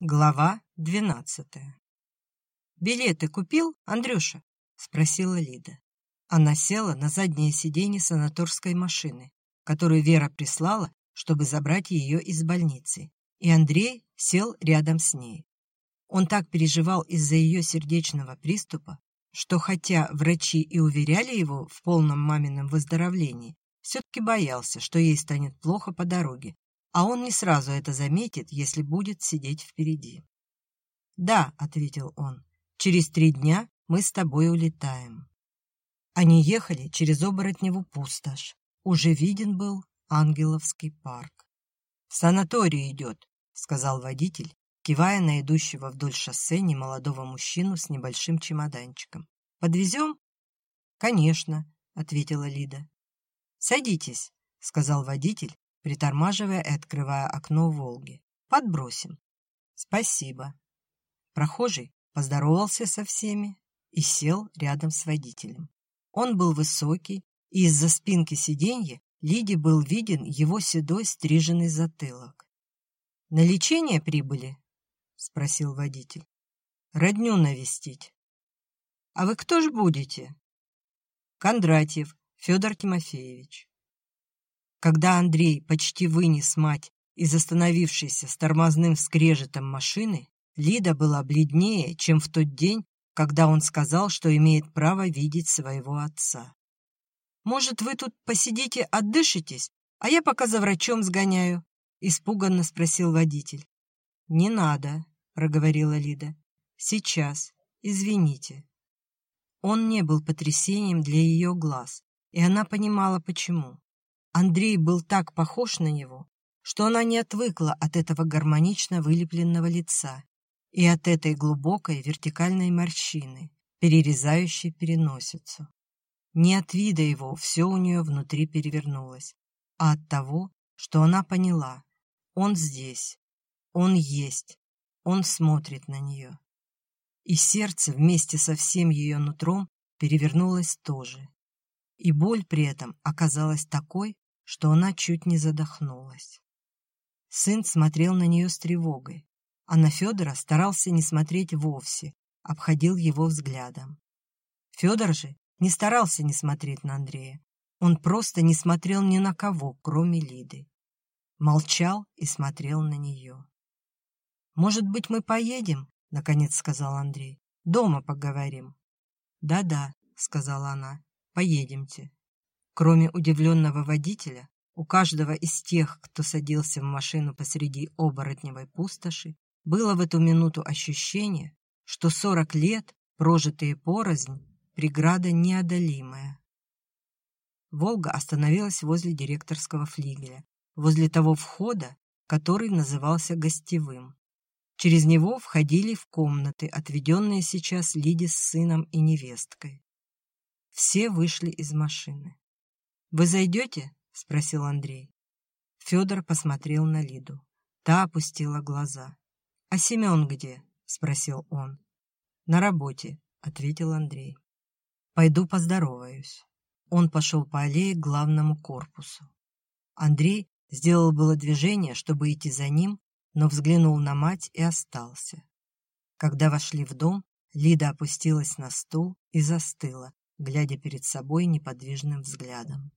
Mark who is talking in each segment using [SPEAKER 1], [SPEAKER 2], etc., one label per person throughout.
[SPEAKER 1] Глава двенадцатая. «Билеты купил, Андрюша?» — спросила Лида. Она села на заднее сиденье санаторской машины, которую Вера прислала, чтобы забрать ее из больницы, и Андрей сел рядом с ней. Он так переживал из-за ее сердечного приступа, что хотя врачи и уверяли его в полном мамином выздоровлении, все-таки боялся, что ей станет плохо по дороге, а он не сразу это заметит, если будет сидеть впереди. «Да», — ответил он, — «через три дня мы с тобой улетаем». Они ехали через оборотневу пустошь. Уже виден был Ангеловский парк. «В санаторий идет», — сказал водитель, кивая на идущего вдоль шоссе немолодого мужчину с небольшим чемоданчиком. «Подвезем?» «Конечно», — ответила Лида. «Садитесь», — сказал водитель, притормаживая и открывая окно Волги. «Подбросим». «Спасибо». Прохожий поздоровался со всеми и сел рядом с водителем. Он был высокий, и из-за спинки сиденья Лиде был виден его седой стриженный затылок. «На лечение прибыли?» — спросил водитель. «Родню навестить». «А вы кто ж будете?» «Кондратьев Федор Тимофеевич». Когда Андрей почти вынес мать из остановившейся с тормозным скрежетом машины, Лида была бледнее, чем в тот день, когда он сказал, что имеет право видеть своего отца. «Может, вы тут посидите, отдышитесь, а я пока за врачом сгоняю?» — испуганно спросил водитель. «Не надо», — проговорила Лида. «Сейчас. Извините». Он не был потрясением для ее глаз, и она понимала, почему. Андрей был так похож на него, что она не отвыкла от этого гармонично вылепленного лица и от этой глубокой вертикальной морщины, перерезающей переносицу. Не от вида его все у нее внутри перевернулось, а от того, что она поняла. Он здесь, он есть, он смотрит на нее. И сердце вместе со всем ее нутром перевернулось тоже. И боль при этом оказалась такой, что она чуть не задохнулась. Сын смотрел на нее с тревогой, а на Федора старался не смотреть вовсе, обходил его взглядом. Федор же не старался не смотреть на Андрея. Он просто не смотрел ни на кого, кроме Лиды. Молчал и смотрел на нее. «Может быть, мы поедем?» — наконец сказал Андрей. «Дома поговорим». «Да-да», — сказала она, — «поедемте». Кроме удивленного водителя, у каждого из тех, кто садился в машину посреди оборотневой пустоши, было в эту минуту ощущение, что сорок лет, прожитые порознь, преграда неодолимая. Волга остановилась возле директорского флигеля, возле того входа, который назывался гостевым. Через него входили в комнаты, отведенные сейчас Лиде с сыном и невесткой. Все вышли из машины. «Вы зайдете?» — спросил Андрей. Федор посмотрел на Лиду. Та опустила глаза. «А Семен где?» — спросил он. «На работе», — ответил Андрей. «Пойду поздороваюсь». Он пошел по аллее к главному корпусу. Андрей сделал было движение, чтобы идти за ним, но взглянул на мать и остался. Когда вошли в дом, Лида опустилась на стул и застыла, глядя перед собой неподвижным взглядом.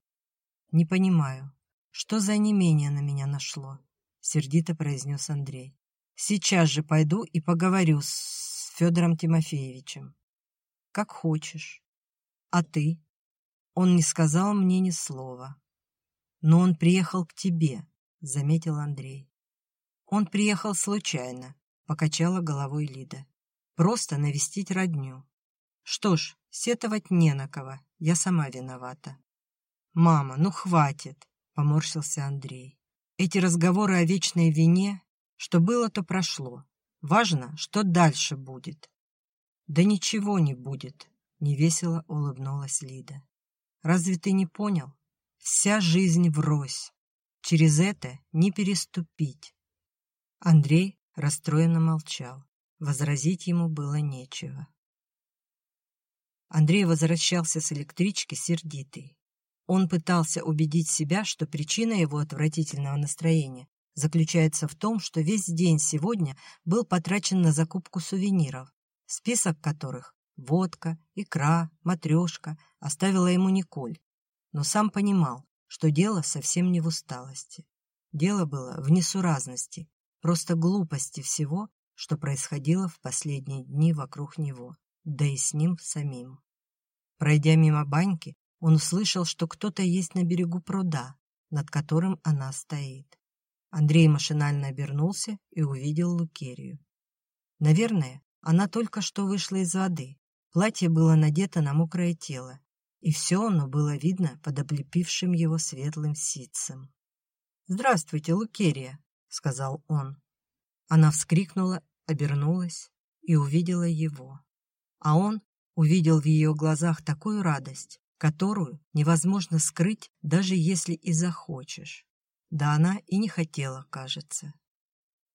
[SPEAKER 1] «Не понимаю, что за онемение на меня нашло?» — сердито произнес Андрей. «Сейчас же пойду и поговорю с Федором Тимофеевичем». «Как хочешь. А ты?» Он не сказал мне ни слова. «Но он приехал к тебе», — заметил Андрей. «Он приехал случайно», — покачала головой Лида. «Просто навестить родню. Что ж, сетовать не на кого, я сама виновата». «Мама, ну хватит!» — поморщился Андрей. «Эти разговоры о вечной вине, что было, то прошло. Важно, что дальше будет». «Да ничего не будет», — невесело улыбнулась Лида. «Разве ты не понял? Вся жизнь врозь. Через это не переступить». Андрей расстроенно молчал. Возразить ему было нечего. Андрей возвращался с электрички сердитый. Он пытался убедить себя, что причина его отвратительного настроения заключается в том, что весь день сегодня был потрачен на закупку сувениров, список которых – водка, икра, матрешка – оставила ему Николь. Но сам понимал, что дело совсем не в усталости. Дело было в несуразности, просто глупости всего, что происходило в последние дни вокруг него, да и с ним самим. Пройдя мимо баньки, он услышал, что кто-то есть на берегу пруда, над которым она стоит. Андрей машинально обернулся и увидел Лукерию. Наверное, она только что вышла из воды. Платье было надето на мокрое тело, и все оно было видно под облепившим его светлым ситцем. «Здравствуйте, Лукерия», — сказал он. Она вскрикнула, обернулась и увидела его. А он увидел в ее глазах такую радость, которую невозможно скрыть, даже если и захочешь. Да она и не хотела, кажется.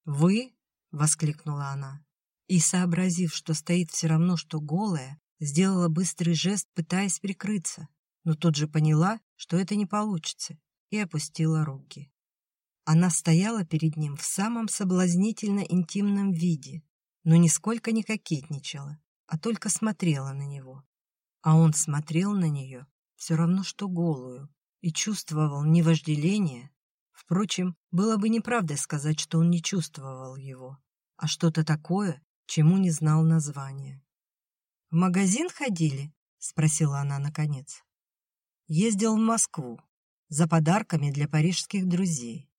[SPEAKER 1] «Вы?» — воскликнула она. И, сообразив, что стоит все равно, что голая, сделала быстрый жест, пытаясь прикрыться, но тут же поняла, что это не получится, и опустила руки. Она стояла перед ним в самом соблазнительно интимном виде, но нисколько не кокетничала, а только смотрела на него. А он смотрел на нее все равно, что голую, и чувствовал не вожделение, Впрочем, было бы неправдой сказать, что он не чувствовал его, а что-то такое, чему не знал названия. «В магазин ходили?» — спросила она наконец. «Ездил в Москву за подарками для парижских друзей.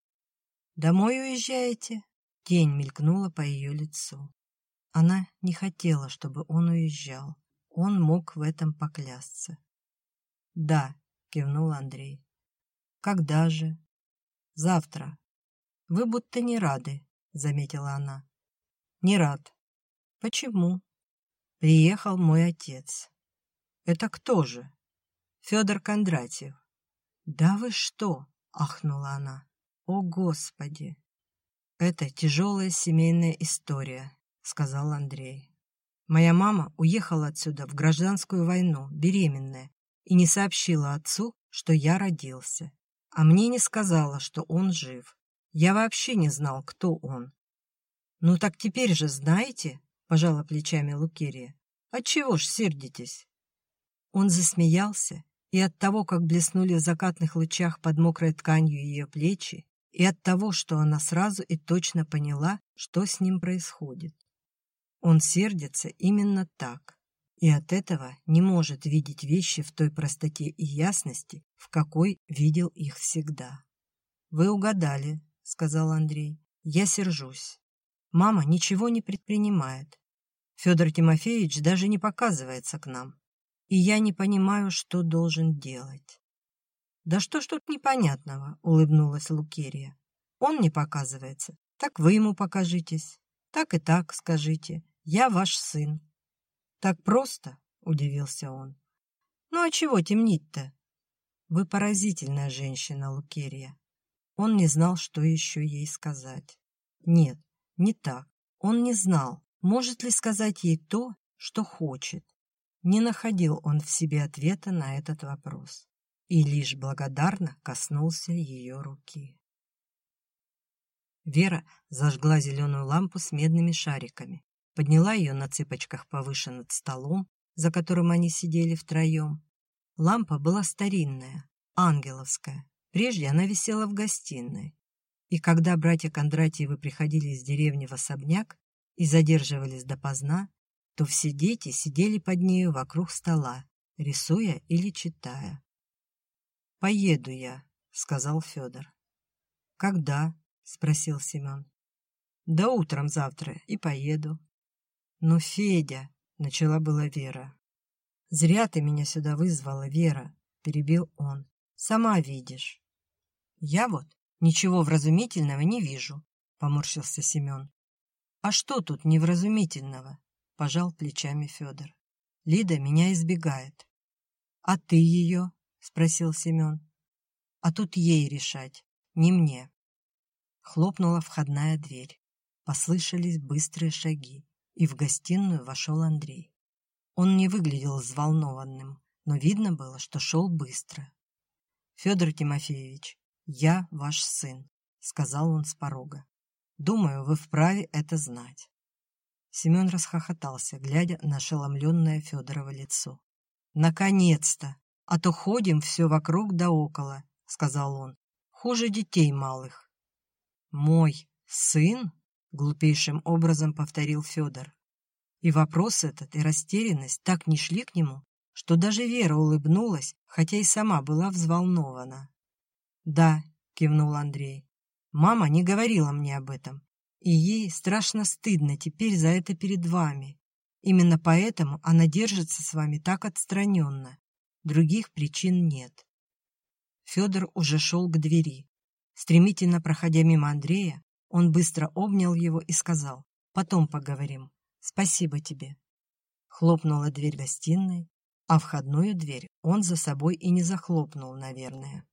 [SPEAKER 1] Домой уезжаете?» Тень мелькнула по ее лицу. Она не хотела, чтобы он уезжал. Он мог в этом поклясться. «Да», — кивнул Андрей. «Когда же?» Завтра. Вы будто не рады, заметила она. Не рад. Почему? Приехал мой отец. Это кто же? Федор Кондратьев. Да вы что? Ахнула она. О, Господи! Это тяжелая семейная история, сказал Андрей. Моя мама уехала отсюда в гражданскую войну, беременная, и не сообщила отцу, что я родился а мне не сказала, что он жив. Я вообще не знал, кто он. «Ну так теперь же знаете?» — пожала плечами Лукерия. «Отчего ж сердитесь?» Он засмеялся, и от того, как блеснули в закатных лучах под мокрой тканью ее плечи, и от того, что она сразу и точно поняла, что с ним происходит. Он сердится именно так, и от этого не может видеть вещи в той простоте и ясности, в какой видел их всегда. «Вы угадали», — сказал Андрей. «Я сержусь. Мама ничего не предпринимает. Федор Тимофеевич даже не показывается к нам. И я не понимаю, что должен делать». «Да что ж тут непонятного?» — улыбнулась Лукерия. «Он не показывается. Так вы ему покажитесь. Так и так скажите. Я ваш сын. «Так просто?» — удивился он. «Ну а чего темнить-то?» «Вы поразительная женщина, Лукерия». Он не знал, что еще ей сказать. Нет, не так. Он не знал, может ли сказать ей то, что хочет. Не находил он в себе ответа на этот вопрос и лишь благодарно коснулся ее руки. Вера зажгла зеленую лампу с медными шариками подняла ее на цыпочках повыше над столом, за которым они сидели втроем. Лампа была старинная, ангеловская. Прежде она висела в гостиной. И когда братья Кондратьевы приходили из деревни в особняк и задерживались допоздна, то все дети сидели под нею вокруг стола, рисуя или читая. «Поеду я», — сказал Федор. «Когда?» — спросил Семен. «Да утром завтра и поеду», «Но, Федя!» — начала была Вера. «Зря ты меня сюда вызвала, Вера!» — перебил он. «Сама видишь». «Я вот ничего вразумительного не вижу», — поморщился Семен. «А что тут невразумительного?» — пожал плечами Федор. «Лида меня избегает». «А ты ее?» — спросил Семен. «А тут ей решать, не мне». Хлопнула входная дверь. Послышались быстрые шаги и в гостиную вошел Андрей. Он не выглядел взволнованным, но видно было, что шел быстро. «Федор Тимофеевич, я ваш сын», — сказал он с порога. «Думаю, вы вправе это знать». Семен расхохотался, глядя на ошеломленное Федорово лицо. «Наконец-то! А то ходим все вокруг да около», — сказал он. «Хуже детей малых». «Мой сын?» — глупейшим образом повторил Федор. И вопрос этот, и растерянность так не шли к нему, что даже Вера улыбнулась, хотя и сама была взволнована. «Да», — кивнул Андрей, — «мама не говорила мне об этом, и ей страшно стыдно теперь за это перед вами. Именно поэтому она держится с вами так отстраненно. Других причин нет». Федор уже шел к двери. Стремительно проходя мимо Андрея, он быстро обнял его и сказал «Потом поговорим. Спасибо тебе». Хлопнула дверь гостиной, а входную дверь он за собой и не захлопнул, наверное.